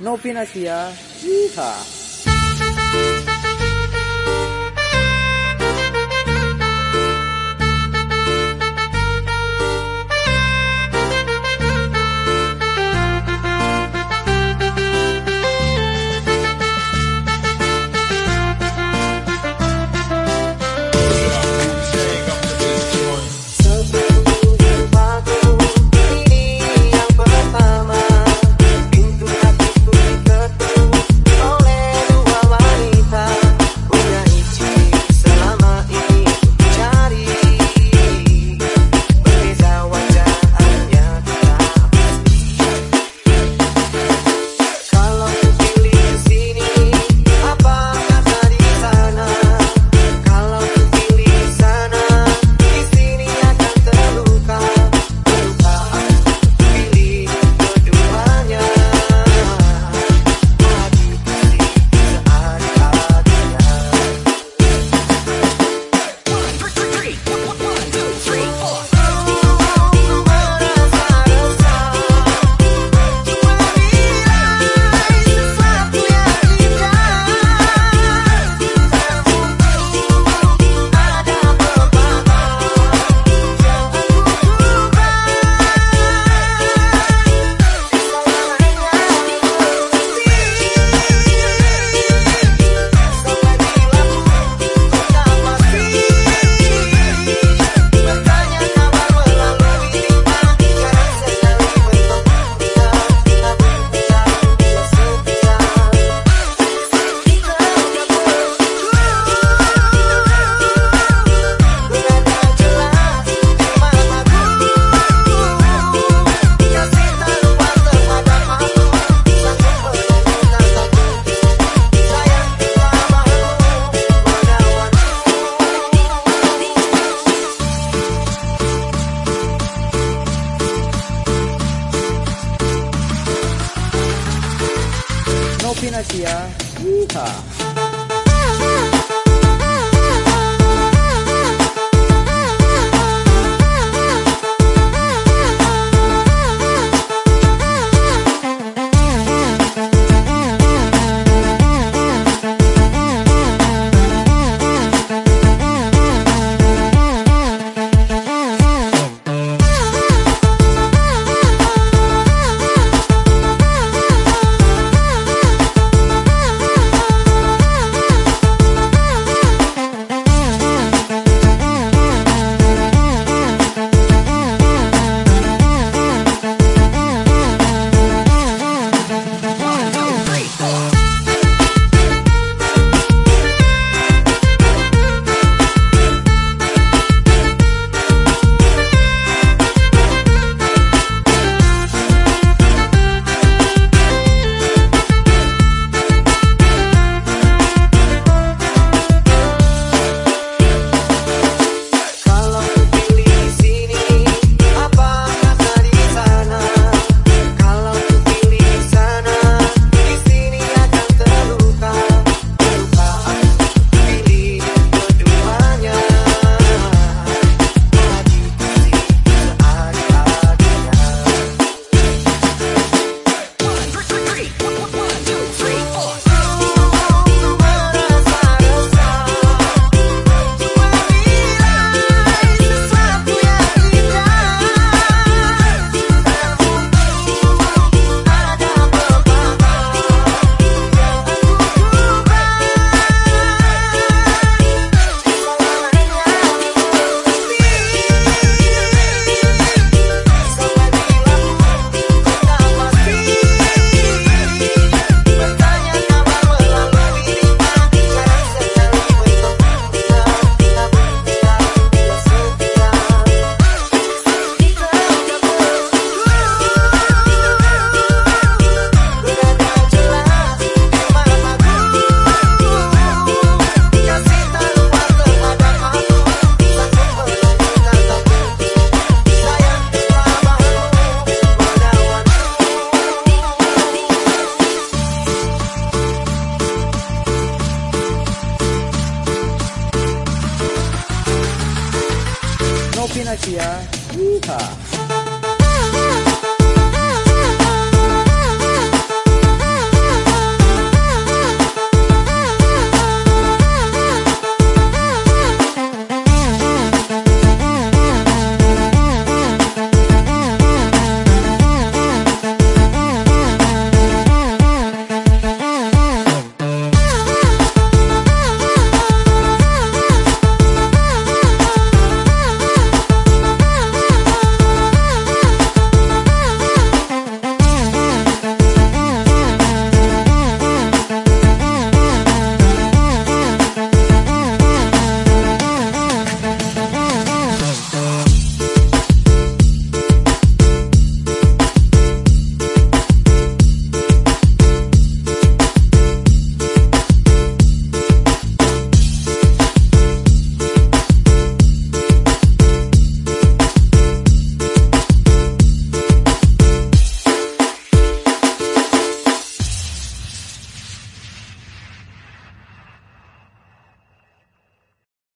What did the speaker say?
Novinasia. Ah. Yeehaw. Novinasia. Yeehaw. Novinasia. Yeehaw.